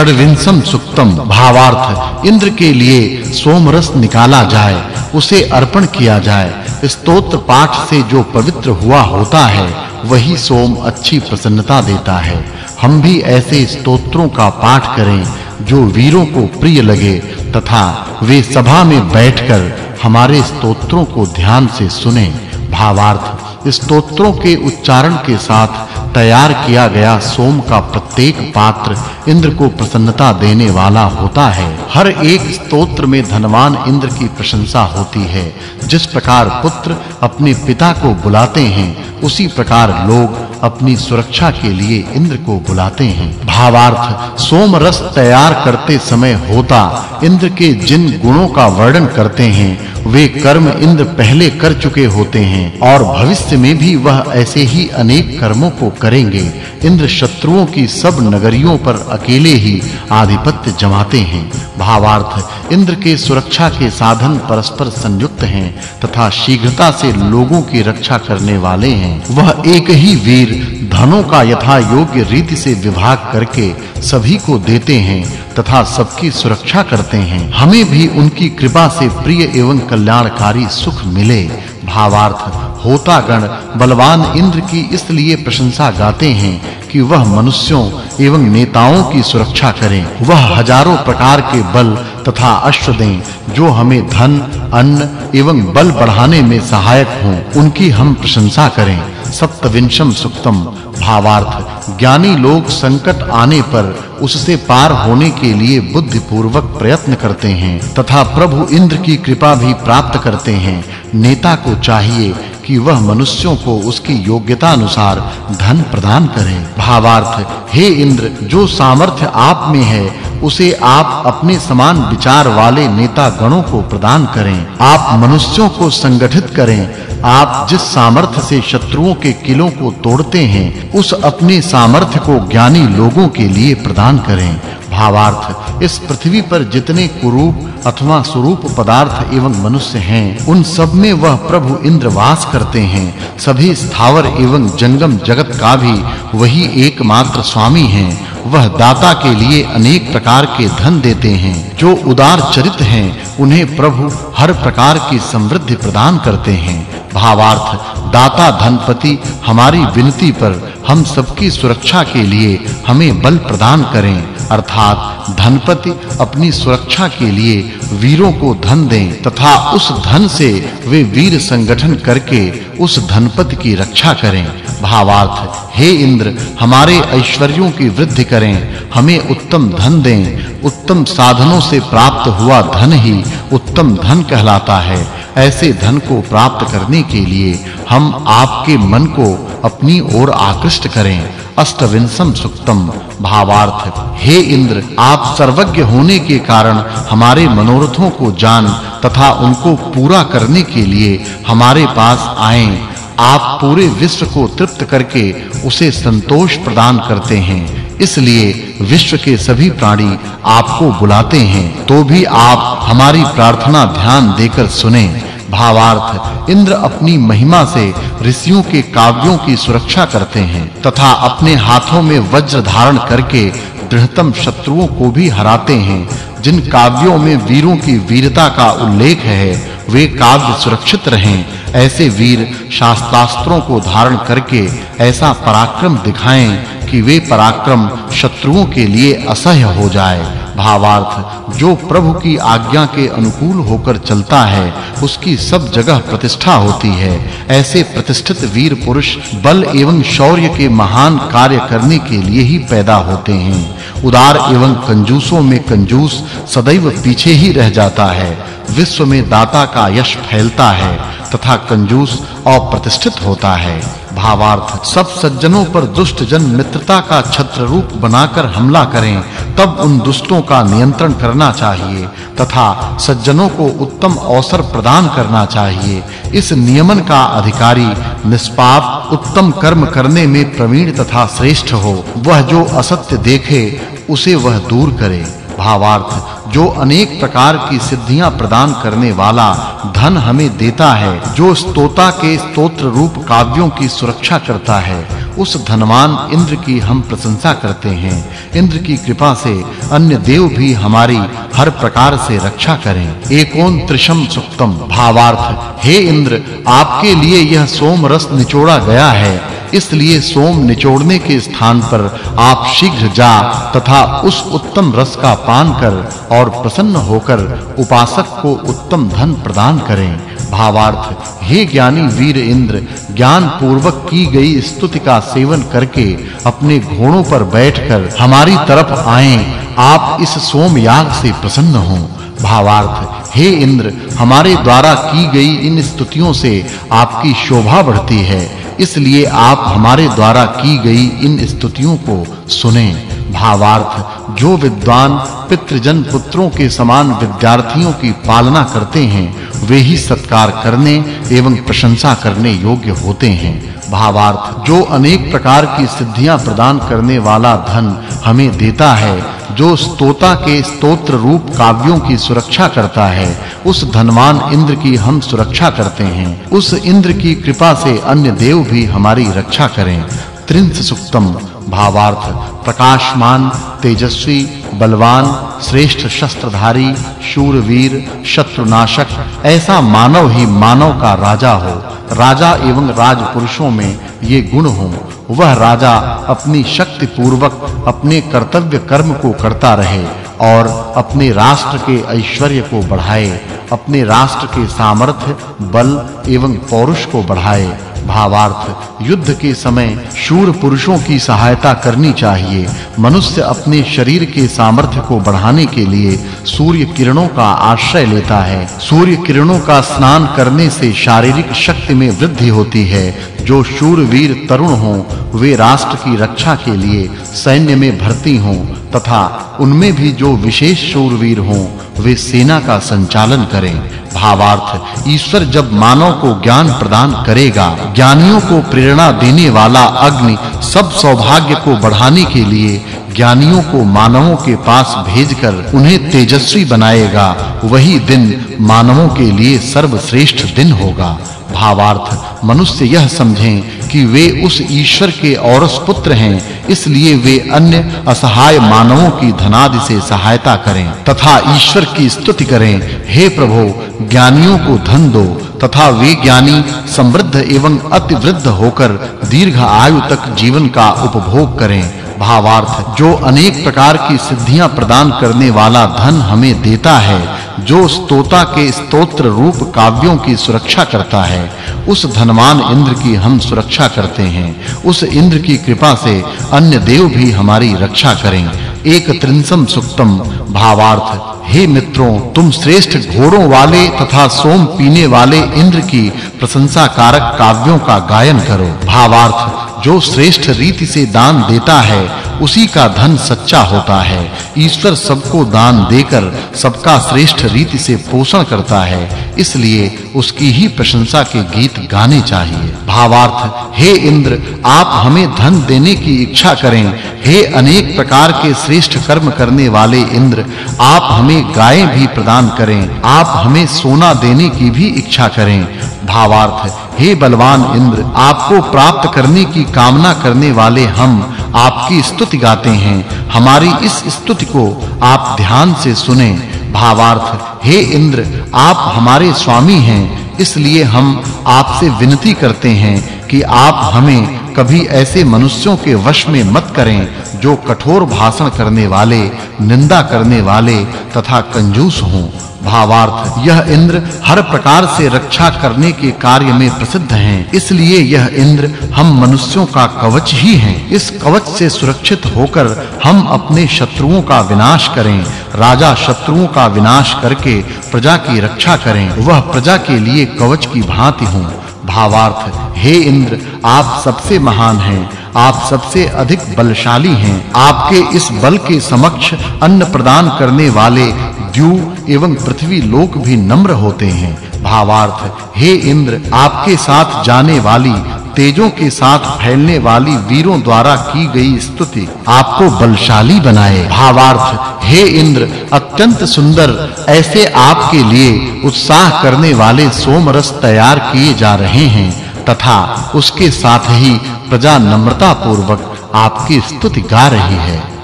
षड्विंशम सुक्तम भावार्थ, इंद्र के लिए सोमरस निकाला जाए, उसे अर्पण किया जाए। स्तोत्र पाठ से जो पवित्र हुआ होता है, वही सोम अच्छी प्रसन्नता देता है। हम भी ऐसे स्तोत्रों का पाठ करें, जो वीरों को प्रिय लगे, तथा वे सभा में बैठकर हमारे स्तोत्रों को ध्यान से सुने। भावार्थ, स्तोत्रों के उच्चारण के साथ तैयार किया गया सोम का प्रत्येक पात्र इंद्र को प्रसन्नता देने वाला होता है। हर एक स्तोत्र में धनवान इंद्र की प्रशंसा होती है। जिस प्रकार पुत्र अपने पिता को बुलाते हैं उसी प्रकार लोग अपनी सुरक्षा के लिए इंद्र को बुलाते हैं। भावार्थ सोम रस तैयार करते समय होता, इंद्र के जिन गुणों का वर्णन करते हैं, वे कर्म इंद्र पहले कर चुके होते हैं, और भविष्य में भी वह ऐसे ही अनेक कर्मों को करेंगे। इंद्र शत्रुओं की सब नगरियों पर अकेले ही आधिपत्य जमाते हैं। भावार्थ, इंद्र के सुरक्षा के साधन परस्पर संयुक्त हैं, तथा शीघ्रता से लोगों की रक्षा करने वाले हैं। वह एक ही वीर धनों का यथा योग्य रीति से विभाग करके सभी को देते हैं तथा सबकी सुरक्षा करते हैं। हमें भी उनकी कृपा से प्रिय एवं कल्याणकारी सुख मिले। भावार्थ होता गण बलवान इंद्र की इसलिए प्रशंसा गाते हैं कि वह मनुष्यों एवं नेताओं की सुरक्षा करें। वह हज़ारों प्रकार के बल तथा अश्व दें, जो हमें धन, अन्न एवं बल बढ़ाने में सहायक हों, उनकी हम प्रशंसा करें। सप्तविंशम सुक्तम। भावार्थ, ज्ञानी लोग संकट आने पर उससे पार होने के लिए बुद्धि पूर्वक प्रयत्न करते हैं, तथा प्रभु इंद्र की कृपा भी प्राप्त करते हैं। नेता को चाहिए कि वह मनुष्यों को उसकी योग्यता अनुसार धन प्रदान करे। भावार्थ, हे इंद्र, जो सामर्थ्य आप में है उसे आप अपने समान विचार वाले नेता गणों को प्रदान करें। आप मनुष्यों को संगठित करें। आप जिस सामर्थ्य से शत्रुओं के किलों को तोड़ते हैं, उस अपने सामर्थ्य को ज्ञानी लोगों के लिए प्रदान करें। भावार्थ, इस पृथ्वी पर जितने कुरूप अथवा स्वरूप पदार्थ एवं मनुष्य हैं, उन सब में वह प्रभु इंद्र वास करते हैं। सभी स्थावर एवं जंगम जगत का भी वही एकमात्र स्वामी हैं। वह दाता के लिए अनेक प्रकार के धन देते हैं, जो उदार चरित हैं, उन्हें प्रभु हर प्रकार की समृद्धि प्रदान करते हैं। भावार्थ, दाता धनपति, हमारी विनती पर हम सबकी सुरक्षा के लिए हमें बल प्रदान करें। अर्थात धनपति अपनी सुरक्षा के लिए वीरों को धन दें तथा उस धन से वे वीर संगठन करके उस धनपति की रक्षा करें। भावार्थ, हे इंद्र, हमारे ऐश्वर्यों की वृद्धि करें, हमें उत्तम धन दें। उत्तम साधनों से प्राप्त हुआ धन ही उत्तम धन कहलाता है। ऐसे धन को प्राप्त करने के लिए हम आपके मन को अपनी ओर आकृष्ट करें। अष्टविंशम सुक्तम भावार्थ, हे इंद्र, आप सर्वज्ञ होने के कारण हमारे मनोरथों को जान तथा उनको पूरा करने के लिए हमारे पास आएँ। आप पूरे विश्व को तृप्त करके उसे संतोष प्रदान करते हैं। इसलिए विश्व के सभी प्राणी आपको बुलाते हैं। तो भी आप हमारी प्रार्थना ध्यान देकर सुने। भावार्थ। इंद्र अपनी महिमा से ऋषियों के काव्यों की सुरक्षा करते हैं, तथा अपने हाथों में वज्र धारण करके दृढ़तम शत्रुओं को भी हराते हैं। जिन काव्यों में वीरों की वीरता का उल्लेख है, वे काव्य सुरक्षित रहें। ऐसे वीर शास्त्रास्त्रों को धारण करके ऐसा पराक्रम दिखाएँ कि वे पराक्रम शत्रुओं के लिए असह्य हो जाए। भावार्थ, जो प्रभु की आज्ञा के अनुकूल होकर चलता है, उसकी सब जगह प्रतिष्ठा होती है। ऐसे प्रतिष्ठित वीर पुरुष बल एवं शौर्य के महान कार्य करने के लिए ही पैदा होते हैं। उदार एवं कंजूसों में कंजूस सदैव पीछे ही रह जाता है। विश्व में दाता का यश फैलता है। तथा कंजूस अप्रतिष्ठित होता है। भावार्थ सब सज्जनों पर दुष्ट जन मित्रता का छत्र रूप बनाकर हमला करें, तब उन दुष्टों का नियंत्रण करना चाहिए तथा सज्जनों को उत्तम अवसर प्रदान करना चाहिए। इस नियमन का अधिकारी निष्पाप, उत्तम कर्म करने में प्रवीण तथा श्रेष्ठ हो। वह जो असत्य देखे, उसे वह दूर करे। भावार्थ जो अनेक प्रकार की सिद्धियाँ प्रदान करने वाला धन हमें देता है, जो स्तोता के स्तोत्र रूप काव्यों की सुरक्षा करता है, उस धनवान इंद्र की हम प्रशंसा करते हैं। इंद्र की कृपा से अन्य देव भी हमारी हर प्रकार से रक्षा करें। एकोन त्रिशम सुक्तम भावार्थ, हे इंद्र, आपके लिए यह सोम रस निचोड़ा गया है। इसलिए सोम निचोड़ने के स्थान पर आप शीघ्र जा तथा उस उत्तम रस का पान कर और प्रसन्न होकर उपासक को उत्तम धन प्रदान करें। भावार्थ, हे ज्ञानी वीर इंद्र ज्ञान पूर्वक की गई स्तुति का सेवन करके अपने घोड़ों पर बैठकर हमारी तरफ़ आएँ। आप इस सोम याग से प्रसन्न हों। भावार्थ, हे इंद्र, हमारे द्वारा की गई इन स्तुतियों से आपकी शोभा बढ़ती है। इसलिए आप हमारे द्वारा की गई इन स्तुतियों को सुने। भावार्थ, जो विद्वान पितृजन पुत्रों के समान विद्यार्थियों की पालना करते हैं, वे ही सत्कार करने एवं प्रशंसा करने योग्य होते हैं। भावार्थ, जो अनेक प्रकार की सिद्धियाँ प्रदान करने वाला धन हमें देता है, जो स्तोता के स्तोत्र रूप काव्यों की सुरक्षा करता है उस धनवान इंद्र की हम सुरक्षा करते हैं। उस इंद्र की कृपा से अन्य देव भी हमारी रक्षा करें। त्रिंस सुक्तम भावार्थ, प्रकाशमान, तेजस्वी, बलवान, श्रेष्ठ शस्त्रधारी, शूरवीर, शत्रुनाशक, ऐसा मानव ही मानव का राजा हो। राजा एवं राजपुरुषों में ये गुण हो। वह राजा अपनी शक्ति पूर्वक अपने कर्तव्य कर्म को करता रहे। और अपने राष्ट्र के ऐश्वर्य को बढ़ाए, अपने राष्ट्र के सामर्थ्य, बल एवं पौरुष को बढ़ाए। भावार्थ, युद्ध के समय शूर पुरुषों की सहायता करनी चाहिए। मनुष्य अपने शरीर के सामर्थ्य को बढ़ाने के लिए सूर्य किरणों का आश्रय लेता है। सूर्य किरणों का स्नान करने से शारीरिक शक्ति में वृद्धि होती है। जो शूरवीर तरुण हों, वे राष्ट्र की रक्षा के लिए सैन्य में भर्ती हों, तथा उनमें भी जो विशेष शूरवीर हों, वे सेना का संचालन करें। भावार्थ। ईश्वर जब मानव को ज्ञान प्रदान करेगा, ज्ञानियों को प्रेरणा देने वाला अग्नि सब सौभाग्य को बढ़ाने के लिए ज्ञानियों को मानवों के पास भेजकर उन्हें तेजस्वी बनाएगा, वही दिन मानवों के लिए सर्वश्रेष्ठ दिन होगा। भावार्थ, मनुष्य यह समझें कि वे उस ईश्वर के औरस पुत्र हैं, इसलिए वे अन्य असहाय मानवों की धनादि से सहायता करें, तथा ईश्वर की स्तुति करें। हे प्रभु, ज्ञानियों को धन दो, तथा वे ज्ञानी समृद्ध एवं अति वृद्ध होकर दीर्घ आयु तक जीवन का उपभोग करें। भावार्थ जो अनेक प्रकार की सिद्धियाँ प्रदान करने वाला धन हमें देता है, जो स्तोता के स्तोत्र रूप काव्यों की सुरक्षा करता है, उस धनवान इंद्र की हम सुरक्षा करते हैं, उस इंद्र की कृपा से अन्य देव भी हमारी रक्षा करें। एक त्रिंसम सुक्तम, भावार्थ, हे मित्रों, तुम श्रेष्ठ घोड़ों वाले तथा सोम पीने वाले इंद्र की प्रशंसा कारक काव्यों का गायन करो। भावार्थ जो श्रेष्ठ रीति से दान देता है, उसी का धन सच्चा होता है। ईश्वर सबको दान देकर सबका श्रेष्ठ रीति से पोषण करता है, इसलिए उसकी ही प्रशंसा के गीत गाने चाहिए। भावार्थ, हे इंद्र, आप हमें धन देने की इच्छा करें हे अनेक प्रकार के श्रेष्ठ कर्म करने वाले इंद्र, आप हमें गायें भी प्रदान करें, आप हमें सोना देने की भी इच्छा करें। भावार्थ, हे बलवान इंद्र, आपको प्राप्त करने की कामना करने वाले हम आपकी स्तुति गाते हैं। हमारी इस स्तुति को आप ध्यान से सुने। भावार्थ, हे इंद्र, आप हमारे स्वामी हैं, इसलिए हम आपसे विनती करते हैं कि आप हमें कभी ऐसे मनुष्यों के वश में मत करें जो कठोर भाषण करने वाले, निंदा करने वाले तथा कंजूस हों। भावार्थ, यह इंद्र हर प्रकार से रक्षा करने के कार्य में प्रसिद्ध हैं। इसलिए यह इंद्र हम मनुष्यों का कवच ही हैं। इस कवच से सुरक्षित होकर हम अपने शत्रुओं का विनाश करें। राजा शत्रुओं का विनाश करके प्रजा की रक्षा करें। वह प्रजा के लिए कवच की भांति हों। भावार्थ, हे इंद्र, आप सबसे महान हैं, आप सबसे अधिक बलशाली हैं, आपके इस बल के समक्ष अन्न प्रदान करने वाले द्यू एवं पृथ्वी लोक भी नम्र होते हैं। भावार्थ, हे इंद्र, आपके साथ जाने वाली तेजों के साथ फैलने वाली वीरों द्वारा की गई स्तुति आपको बलशाली बनाए। भावार्थ, हे इंद्र, अत्यंत सुंदर, ऐसे आपके लिए उत्साह करने वाले सोम रस तैयार किए जा रहे हैं, तथा उसके साथ ही प्रजा नम्रता पूर्वक आपकी स्तुति गा रही है।